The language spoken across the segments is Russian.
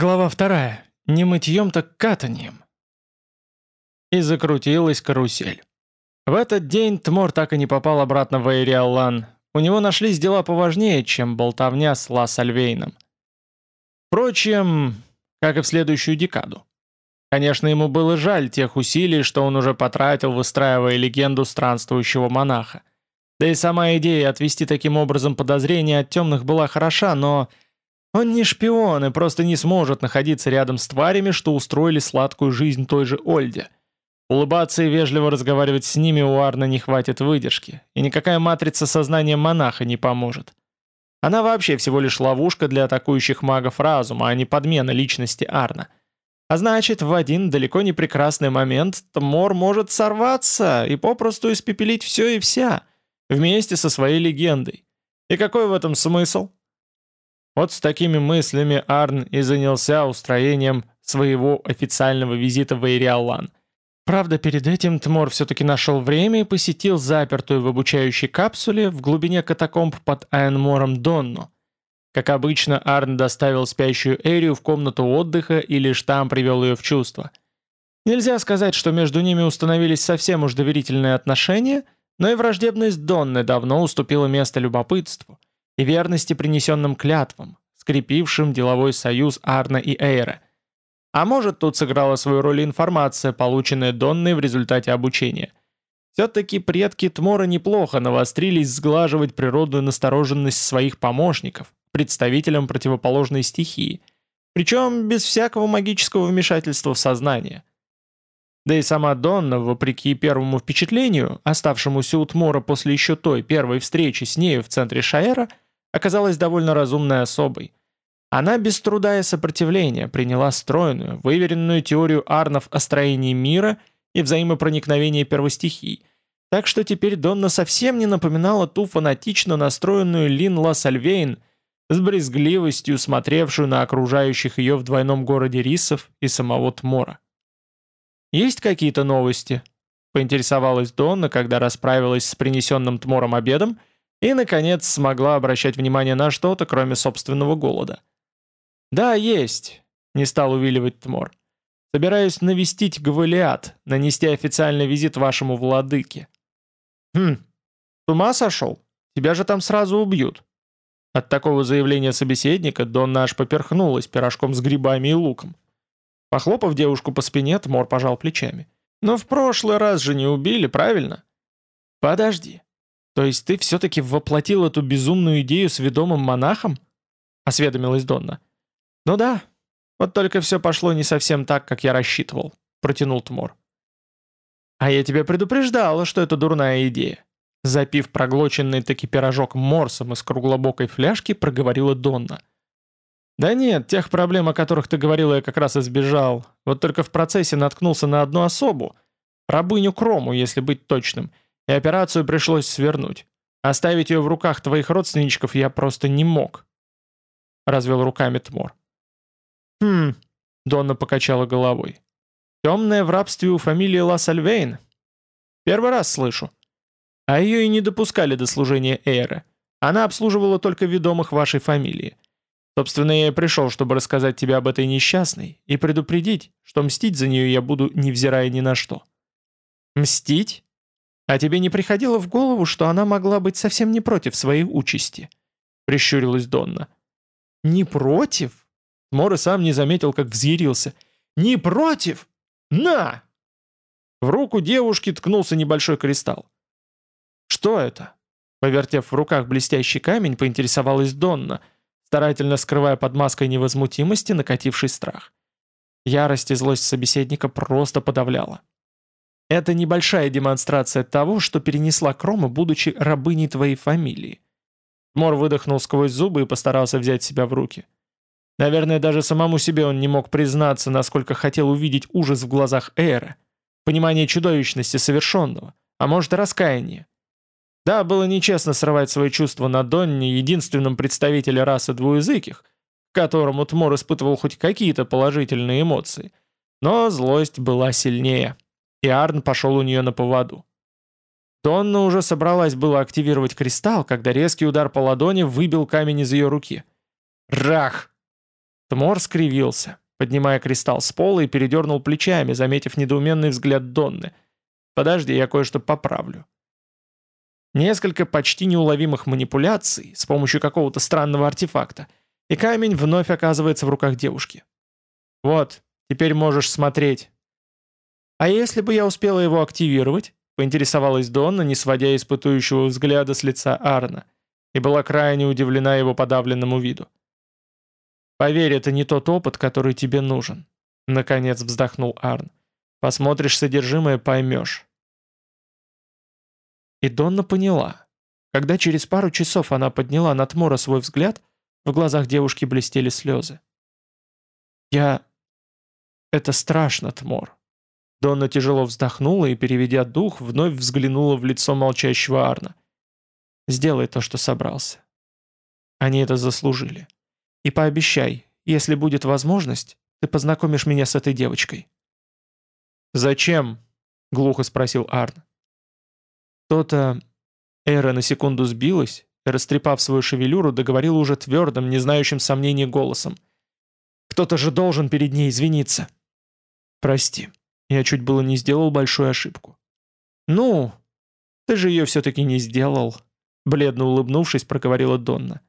Глава вторая. Не мытьем, так катанием. И закрутилась карусель. В этот день Тмор так и не попал обратно в Эйриаллан. У него нашлись дела поважнее, чем болтовня с Ла Сальвейном. Впрочем, как и в следующую декаду. Конечно, ему было жаль тех усилий, что он уже потратил, выстраивая легенду странствующего монаха. Да и сама идея отвести таким образом подозрения от темных была хороша, но он не шпион и просто не сможет находиться рядом с тварями, что устроили сладкую жизнь той же Ольде. Улыбаться и вежливо разговаривать с ними у Арна не хватит выдержки, и никакая матрица сознания монаха не поможет. Она вообще всего лишь ловушка для атакующих магов разума, а не подмена личности Арна. А значит, в один далеко не прекрасный момент Тмор может сорваться и попросту испепелить все и вся, вместе со своей легендой. И какой в этом смысл? Вот с такими мыслями Арн и занялся устроением своего официального визита в Эйриалан. Правда, перед этим Тмор все-таки нашел время и посетил запертую в обучающей капсуле в глубине катакомб под Айнмором Донну. Как обычно, Арн доставил спящую Эрию в комнату отдыха и лишь там привел ее в чувство. Нельзя сказать, что между ними установились совсем уж доверительные отношения, но и враждебность Донны давно уступила место любопытству и верности принесенным клятвам, скрепившим деловой союз Арна и Эйра. А может, тут сыграла свою роль информация, полученная Донной в результате обучения. Все-таки предки Тмора неплохо навострились сглаживать природную настороженность своих помощников, представителям противоположной стихии, причем без всякого магического вмешательства в сознание. Да и сама Донна, вопреки первому впечатлению, оставшемуся у Тмора после еще той первой встречи с нею в центре Шаэра, оказалась довольно разумной особой. Она без труда и сопротивления приняла стройную, выверенную теорию Арнов о строении мира и взаимопроникновении первостихий, так что теперь Донна совсем не напоминала ту фанатично настроенную Лин Ла Сальвейн, с брезгливостью смотревшую на окружающих ее в двойном городе рисов и самого Тмора. «Есть какие-то новости?» — поинтересовалась Донна, когда расправилась с принесенным Тмором обедом и, наконец, смогла обращать внимание на что-то, кроме собственного голода. «Да, есть», — не стал увиливать Тмор. «Собираюсь навестить Гавалиат, нанести официальный визит вашему владыке». «Хм, с ума сошел? Тебя же там сразу убьют». От такого заявления собеседника Донна аж поперхнулась пирожком с грибами и луком. Похлопав девушку по спине, Тмор пожал плечами. «Но в прошлый раз же не убили, правильно?» «Подожди. То есть ты все-таки воплотил эту безумную идею с ведомым монахом?» — осведомилась Донна. «Ну да. Вот только все пошло не совсем так, как я рассчитывал», — протянул Тмор. «А я тебя предупреждала, что это дурная идея». Запив проглоченный таки пирожок морсом из круглобокой фляжки, проговорила Донна. «Да нет, тех проблем, о которых ты говорила, я как раз избежал. Вот только в процессе наткнулся на одну особу, рабыню Крому, если быть точным, и операцию пришлось свернуть. Оставить ее в руках твоих родственничков я просто не мог», — развел руками Тмор. «Хм», — Донна покачала головой. «Темная в рабстве у фамилии Ла Сальвейн? Первый раз слышу. А ее и не допускали до служения Эйры. Она обслуживала только ведомых вашей фамилии. Собственно, я пришел, чтобы рассказать тебе об этой несчастной и предупредить, что мстить за нее я буду, невзирая ни на что». «Мстить? А тебе не приходило в голову, что она могла быть совсем не против своей участи?» — прищурилась Донна. «Не против?» Мор сам не заметил, как взъярился. «Не против? На!» В руку девушки ткнулся небольшой кристалл. «Что это?» Повертев в руках блестящий камень, поинтересовалась Донна — старательно скрывая под маской невозмутимости накативший страх. Ярость и злость собеседника просто подавляла. Это небольшая демонстрация того, что перенесла Крома, будучи рабыней твоей фамилии. Мор выдохнул сквозь зубы и постарался взять себя в руки. Наверное, даже самому себе он не мог признаться, насколько хотел увидеть ужас в глазах Эра, понимание чудовищности совершенного, а может и раскаяние. Да, было нечестно срывать свои чувства на Донне, единственном представителе расы двуязыких, к которому Тмор испытывал хоть какие-то положительные эмоции. Но злость была сильнее, и Арн пошел у нее на поводу. Донна уже собралась было активировать кристалл, когда резкий удар по ладони выбил камень из ее руки. Рах! Тмор скривился, поднимая кристалл с пола и передернул плечами, заметив недоуменный взгляд Донны. «Подожди, я кое-что поправлю». Несколько почти неуловимых манипуляций с помощью какого-то странного артефакта, и камень вновь оказывается в руках девушки. «Вот, теперь можешь смотреть». «А если бы я успела его активировать?» поинтересовалась Донна, не сводя испытующего взгляда с лица Арна, и была крайне удивлена его подавленному виду. «Поверь, это не тот опыт, который тебе нужен», — наконец вздохнул Арн. «Посмотришь содержимое, поймешь». И Донна поняла. Когда через пару часов она подняла на Тмора свой взгляд, в глазах девушки блестели слезы. «Я... Это страшно, Тмор. Донна тяжело вздохнула и, переведя дух, вновь взглянула в лицо молчащего Арна. «Сделай то, что собрался. Они это заслужили. И пообещай, если будет возможность, ты познакомишь меня с этой девочкой». «Зачем?» — глухо спросил Арн. То-то... Эра на секунду сбилась, растрепав свою шевелюру, договорила уже твердым, не знающим сомнений голосом. «Кто-то же должен перед ней извиниться». «Прости», я чуть было не сделал большую ошибку. «Ну, ты же ее все-таки не сделал», — бледно улыбнувшись, проговорила Донна.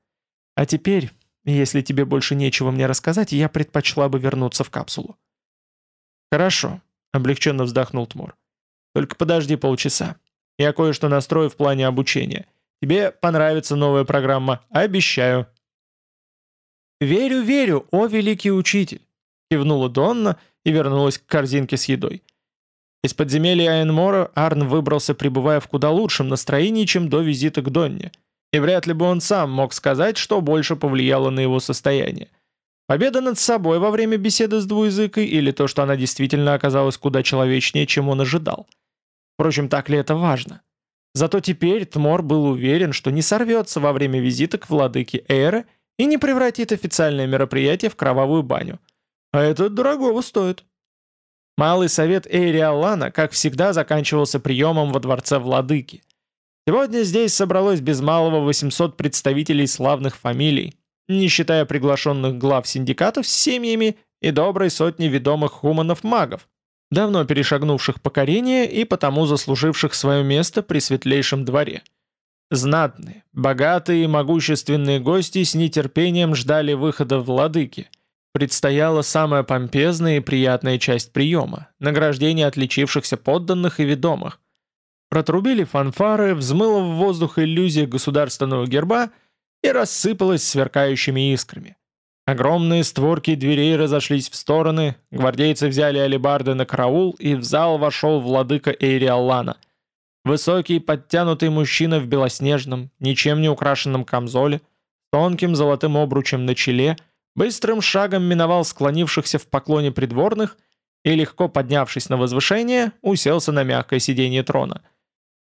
«А теперь, если тебе больше нечего мне рассказать, я предпочла бы вернуться в капсулу». «Хорошо», — облегченно вздохнул Тмор. «Только подожди полчаса. Я кое-что настрою в плане обучения. Тебе понравится новая программа, обещаю». «Верю, верю, о великий учитель!» — кивнула Донна и вернулась к корзинке с едой. Из подземелья Айнмора Арн выбрался, пребывая в куда лучшем настроении, чем до визита к Донне. И вряд ли бы он сам мог сказать, что больше повлияло на его состояние. Победа над собой во время беседы с двуязыкой или то, что она действительно оказалась куда человечнее, чем он ожидал. Впрочем, так ли это важно? Зато теперь Тмор был уверен, что не сорвется во время визита к владыке Эйры и не превратит официальное мероприятие в кровавую баню. А это дорогого стоит. Малый совет Эйриалана, как всегда, заканчивался приемом во дворце владыки. Сегодня здесь собралось без малого 800 представителей славных фамилий, не считая приглашенных глав синдикатов с семьями и доброй сотни ведомых хуманов-магов, давно перешагнувших покорение и потому заслуживших свое место при светлейшем дворе. Знатные, богатые и могущественные гости с нетерпением ждали выхода владыки – Предстояла самая помпезная и приятная часть приема – награждение отличившихся подданных и ведомых. Протрубили фанфары, взмыла в воздух иллюзия государственного герба и рассыпалась сверкающими искрами. Огромные створки дверей разошлись в стороны, гвардейцы взяли алебарды на караул, и в зал вошел владыка Эйриаллана. Высокий, подтянутый мужчина в белоснежном, ничем не украшенном камзоле, тонким золотым обручем на челе – быстрым шагом миновал склонившихся в поклоне придворных и, легко поднявшись на возвышение, уселся на мягкое сиденье трона.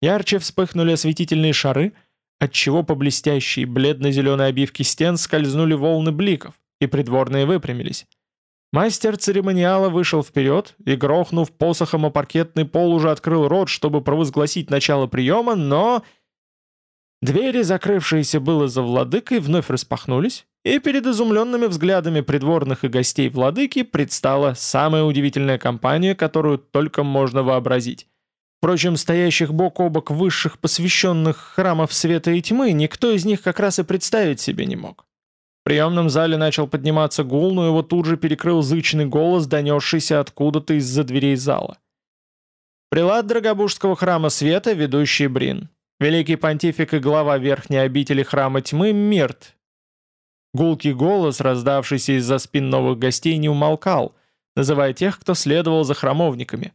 Ярче вспыхнули осветительные шары, отчего по блестящей бледно-зеленой обивке стен скользнули волны бликов, и придворные выпрямились. Мастер церемониала вышел вперед и, грохнув посохом о паркетный пол, уже открыл рот, чтобы провозгласить начало приема, но... Двери, закрывшиеся было за владыкой, вновь распахнулись, и перед изумленными взглядами придворных и гостей владыки предстала самая удивительная компания, которую только можно вообразить. Впрочем, стоящих бок о бок высших посвященных храмов света и тьмы никто из них как раз и представить себе не мог. В приемном зале начал подниматься гул, но его тут же перекрыл зычный голос, донесшийся откуда-то из-за дверей зала. Прилад Драгобужского храма света, ведущий Брин. Великий понтифик и глава верхней обители храма тьмы Мирт, Гулкий голос, раздавшийся из-за спин новых гостей, не умолкал, называя тех, кто следовал за храмовниками.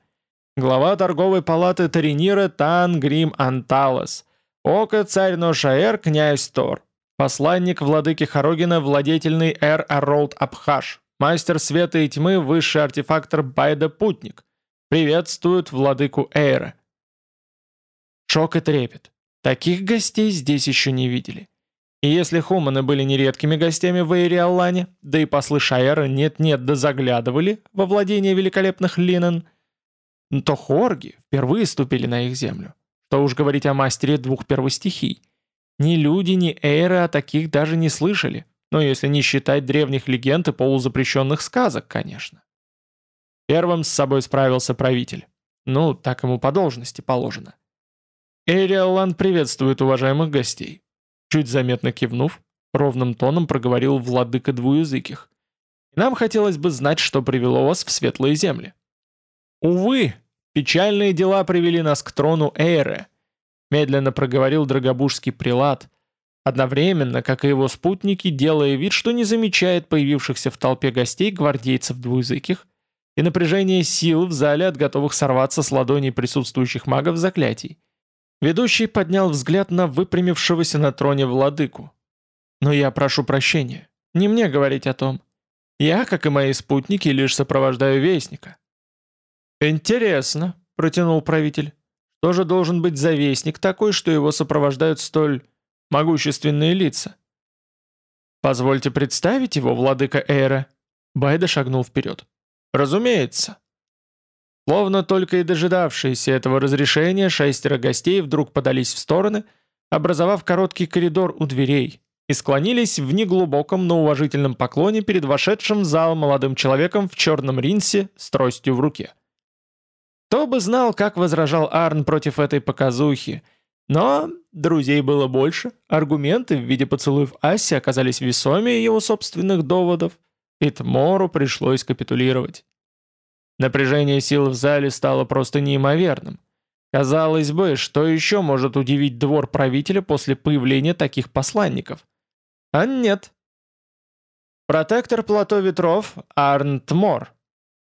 Глава торговой палаты Таринира Тан Грим Анталас, Ока царь Ношаэр князь Тор, посланник владыки Хорогина владетельный Эр Аролд Абхаш, мастер света и тьмы высший артефактор Байда Путник, приветствуют владыку Эйра. Шок и трепет. Таких гостей здесь еще не видели. И если хуманы были нередкими гостями в Эйриаллане, да и послы Шаэра нет-нет да заглядывали во владение великолепных Линен, то хорги впервые ступили на их землю. Что уж говорить о мастере двух первостихий. Ни люди, ни эйры о таких даже не слышали. но если не считать древних легенд и полузапрещенных сказок, конечно. Первым с собой справился правитель. Ну, так ему по должности положено. Эриалан приветствует уважаемых гостей. Чуть заметно кивнув, ровным тоном проговорил владыка двуязыких. И нам хотелось бы знать, что привело вас в светлые земли. Увы, печальные дела привели нас к трону Эйре, медленно проговорил драгобужский прилад, одновременно, как и его спутники, делая вид, что не замечает появившихся в толпе гостей гвардейцев двуязыких и напряжение сил в зале от готовых сорваться с ладоней присутствующих магов заклятий. Ведущий поднял взгляд на выпрямившегося на троне владыку. «Но я прошу прощения. Не мне говорить о том. Я, как и мои спутники, лишь сопровождаю вестника». «Интересно», — протянул правитель. «Что же должен быть завестник такой, что его сопровождают столь могущественные лица?» «Позвольте представить его, владыка Эйра». Байда шагнул вперед. «Разумеется». Словно только и дожидавшиеся этого разрешения, шестеро гостей вдруг подались в стороны, образовав короткий коридор у дверей, и склонились в неглубоком, но уважительном поклоне перед вошедшим в зал молодым человеком в черном ринсе с тростью в руке. Кто бы знал, как возражал Арн против этой показухи, но друзей было больше, аргументы в виде поцелуев Аси оказались весомее его собственных доводов, и Тмору пришлось капитулировать. Напряжение сил в зале стало просто неимоверным. Казалось бы, что еще может удивить двор правителя после появления таких посланников? А нет. Протектор плато ветров Арн Тмор.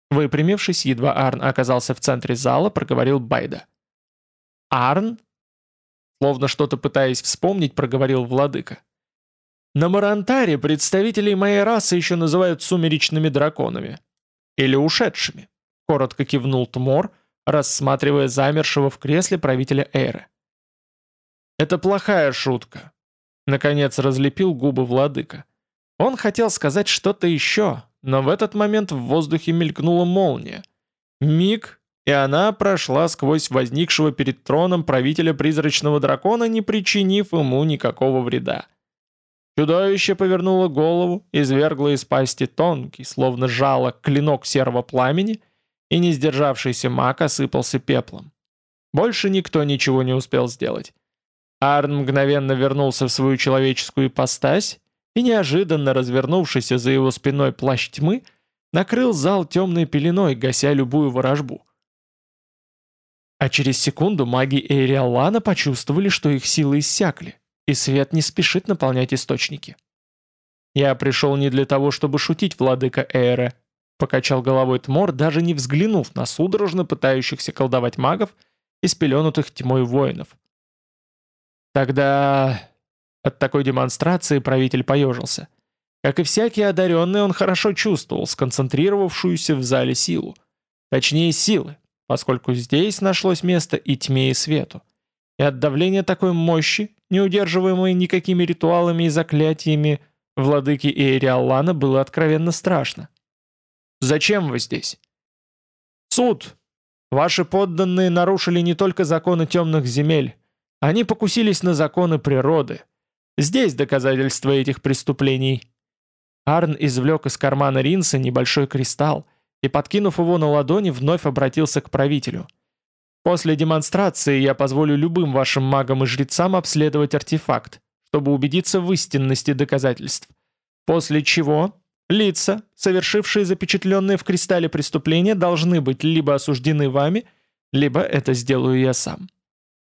Выпрямившись, едва Арн оказался в центре зала, проговорил Байда. «Арн?» Словно что-то пытаясь вспомнить, проговорил владыка. «На Марантаре представителей моей расы еще называют сумеречными драконами. Или ушедшими. — коротко кивнул Тмор, рассматривая замершего в кресле правителя Эйры. «Это плохая шутка», — наконец разлепил губы владыка. Он хотел сказать что-то еще, но в этот момент в воздухе мелькнула молния. Миг, и она прошла сквозь возникшего перед троном правителя призрачного дракона, не причинив ему никакого вреда. Чудовище повернуло голову, извергло из пасти тонкий, словно жало, клинок серого пламени и не сдержавшийся маг осыпался пеплом. Больше никто ничего не успел сделать. Арн мгновенно вернулся в свою человеческую ипостась и, неожиданно развернувшийся за его спиной плащ тьмы, накрыл зал темной пеленой, гася любую ворожбу. А через секунду маги Эйриаллана почувствовали, что их силы иссякли, и свет не спешит наполнять источники. «Я пришел не для того, чтобы шутить, владыка Эйре», Покачал головой Тмор, даже не взглянув на судорожно пытающихся колдовать магов и спеленутых тьмой воинов. Тогда... От такой демонстрации правитель поежился. Как и всякий одаренный, он хорошо чувствовал сконцентрировавшуюся в зале силу. Точнее, силы, поскольку здесь нашлось место и тьме, и свету. И от давления такой мощи, не удерживаемой никакими ритуалами и заклятиями, владыки Иериаллана было откровенно страшно. Зачем вы здесь?» «Суд! Ваши подданные нарушили не только законы темных земель. Они покусились на законы природы. Здесь доказательства этих преступлений». Арн извлек из кармана Ринса небольшой кристалл и, подкинув его на ладони, вновь обратился к правителю. «После демонстрации я позволю любым вашим магам и жрецам обследовать артефакт, чтобы убедиться в истинности доказательств. После чего Лица, совершившие запечатленные в кристалле преступления, должны быть либо осуждены вами, либо это сделаю я сам.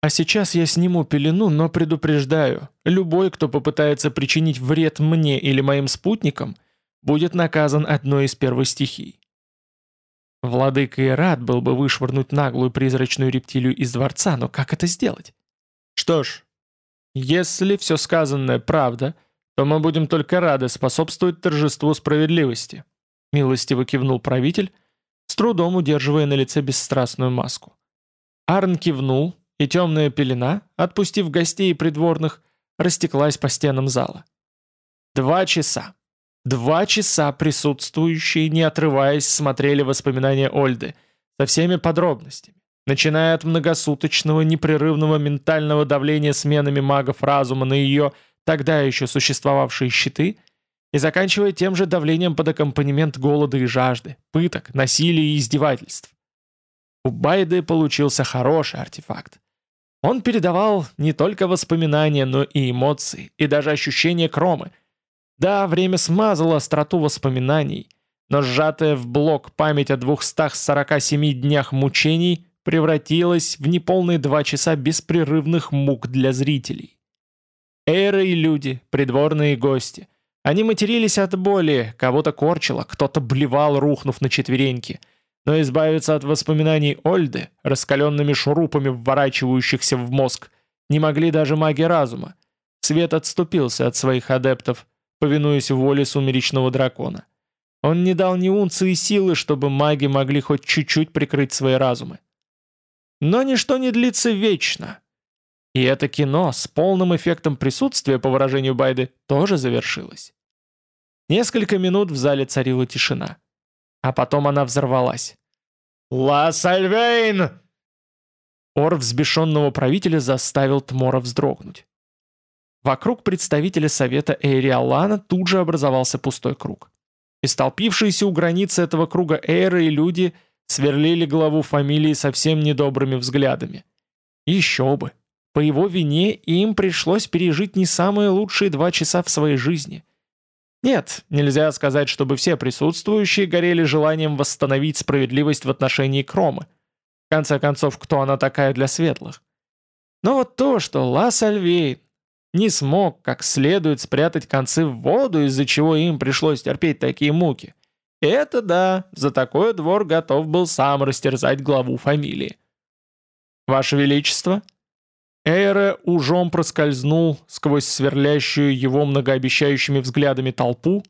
А сейчас я сниму пелену, но предупреждаю, любой, кто попытается причинить вред мне или моим спутникам, будет наказан одной из первых стихий. Владыка и рад был бы вышвырнуть наглую призрачную рептилию из дворца, но как это сделать? Что ж, если все сказанное правда — то мы будем только рады способствовать торжеству справедливости», — милостиво кивнул правитель, с трудом удерживая на лице бесстрастную маску. Арн кивнул, и темная пелена, отпустив гостей и придворных, растеклась по стенам зала. Два часа. Два часа присутствующие, не отрываясь, смотрели воспоминания Ольды со всеми подробностями, начиная от многосуточного непрерывного ментального давления сменами магов разума на ее тогда еще существовавшие щиты, и заканчивая тем же давлением под аккомпанемент голода и жажды, пыток, насилия и издевательств. У Байды получился хороший артефакт. Он передавал не только воспоминания, но и эмоции, и даже ощущения кромы. Да, время смазало остроту воспоминаний, но сжатая в блок память о 247 днях мучений превратилась в неполные два часа беспрерывных мук для зрителей. Эры и люди, придворные гости. Они матерились от боли, кого-то корчило, кто-то блевал, рухнув на четвереньки – но избавиться от воспоминаний Ольды, раскаленными шурупами вворачивающихся в мозг, не могли даже маги разума. Свет отступился от своих адептов, повинуясь воле сумеречного дракона. Он не дал ни унции силы, чтобы маги могли хоть чуть-чуть прикрыть свои разумы. Но ничто не длится вечно. И это кино с полным эффектом присутствия, по выражению Байды, тоже завершилось. Несколько минут в зале царила тишина. А потом она взорвалась. «Ла Сальвейн!» Ор взбешенного правителя заставил Тмора вздрогнуть. Вокруг представителя совета Эйриалана тут же образовался пустой круг. Истолпившиеся у границы этого круга Эйры и люди сверлили главу фамилии совсем недобрыми взглядами. Еще бы! По его вине им пришлось пережить не самые лучшие два часа в своей жизни. Нет, нельзя сказать, чтобы все присутствующие горели желанием восстановить справедливость в отношении Кромы. В конце концов, кто она такая для светлых? Но вот то, что Лас Альвейн не смог как следует спрятать концы в воду, из-за чего им пришлось терпеть такие муки, это да, за такой двор готов был сам растерзать главу фамилии. «Ваше Величество», Эйре ужом проскользнул сквозь сверлящую его многообещающими взглядами толпу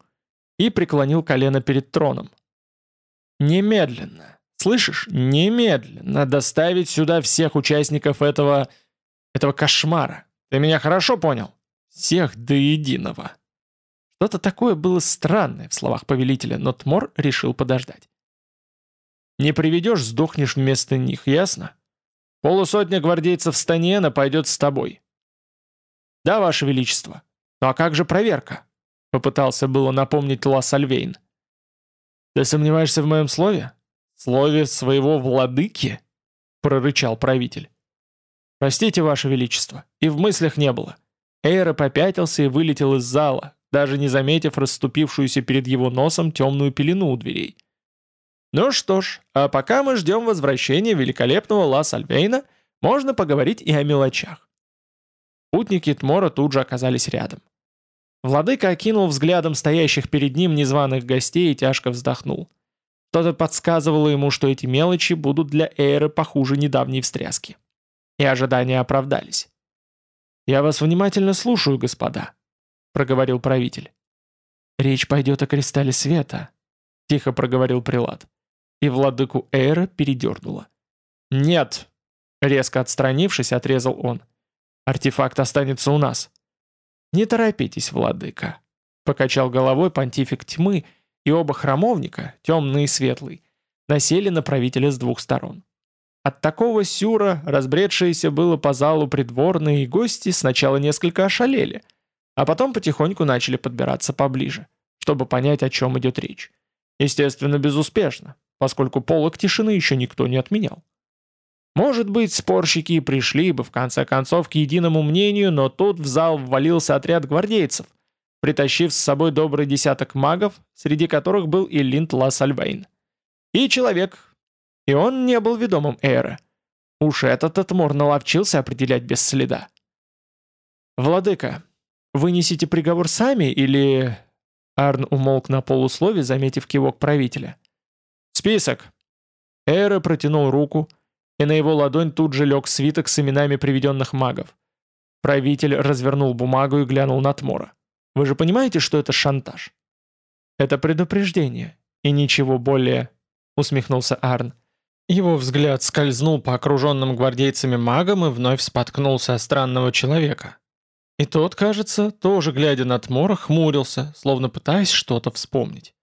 и преклонил колено перед троном. «Немедленно, слышишь, немедленно доставить сюда всех участников этого... этого кошмара. Ты меня хорошо понял? Всех до единого». Что-то такое было странное в словах повелителя, но Тмор решил подождать. «Не приведешь, сдохнешь вместо них, ясно?» Полусотня гвардейцев Станиена пойдет с тобой». «Да, Ваше Величество. Ну а как же проверка?» Попытался было напомнить Лас Альвейн. «Ты сомневаешься в моем слове? Слове своего владыки?» Прорычал правитель. «Простите, Ваше Величество, и в мыслях не было». Эйра попятился и вылетел из зала, даже не заметив расступившуюся перед его носом темную пелену у дверей. Ну что ж, а пока мы ждем возвращения великолепного Ла Сальвейна, можно поговорить и о мелочах. Путники Тмора тут же оказались рядом. Владыка окинул взглядом стоящих перед ним незваных гостей и тяжко вздохнул. Кто-то подсказывал ему, что эти мелочи будут для Эйры похуже недавней встряски. И ожидания оправдались. «Я вас внимательно слушаю, господа», — проговорил правитель. «Речь пойдет о кристалле света», — тихо проговорил прилад и владыку Эйра передернуло. «Нет!» — резко отстранившись, отрезал он. «Артефакт останется у нас». «Не торопитесь, владыка», — покачал головой понтифик тьмы, и оба храмовника, темный и светлый, насели на правителя с двух сторон. От такого сюра разбредшиеся было по залу придворные гости сначала несколько ошалели, а потом потихоньку начали подбираться поближе, чтобы понять, о чем идет речь. Естественно, безуспешно, поскольку полок тишины еще никто не отменял. Может быть, спорщики и пришли бы в конце концов к единому мнению, но тут в зал ввалился отряд гвардейцев, притащив с собой добрый десяток магов, среди которых был и Линд Лассальвейн. И человек. И он не был ведомым Эйра. Уж этот Атмор наловчился определять без следа. «Владыка, вы несите приговор сами или...» Арн умолк на полуслове, заметив кивок правителя. «Список!» Эра протянул руку, и на его ладонь тут же лег свиток с именами приведенных магов. Правитель развернул бумагу и глянул на Тмора. «Вы же понимаете, что это шантаж?» «Это предупреждение, и ничего более», — усмехнулся Арн. Его взгляд скользнул по окруженным гвардейцами магам и вновь споткнулся о странного человека. И тот, кажется, тоже глядя на Тмора, хмурился, словно пытаясь что-то вспомнить.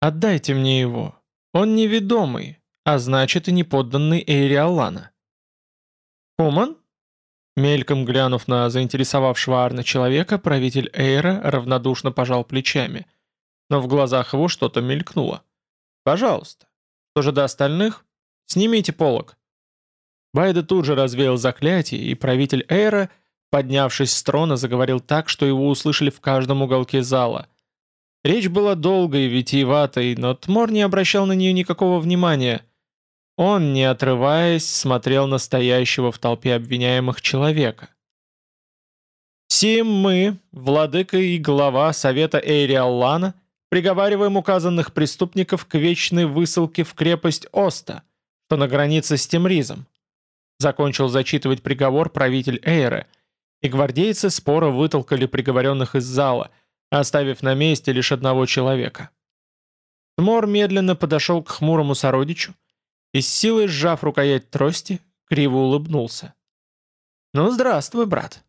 «Отдайте мне его», он неведомый, а значит и не подданный Эйри Аллана. «Куман?» Мельком глянув на заинтересовавшего Арна человека, правитель Эйра равнодушно пожал плечами. Но в глазах его что-то мелькнуло. «Пожалуйста. Что же до остальных? Снимите полог». Байда тут же развеял заклятие, и правитель Эйра, поднявшись с трона, заговорил так, что его услышали в каждом уголке зала. Речь была долгой витиеватой, но Тмор не обращал на нее никакого внимания – он, не отрываясь, смотрел на стоящего в толпе обвиняемых человека. «Сим мы, владыка и глава Совета Эйриаллана, приговариваем указанных преступников к вечной высылке в крепость Оста, что на границе с Темризом», закончил зачитывать приговор правитель Эйры, и гвардейцы споро вытолкали приговоренных из зала, оставив на месте лишь одного человека. Тмор медленно подошел к хмурому сородичу, и с силой сжав рукоять трости, криво улыбнулся. «Ну, здравствуй, брат.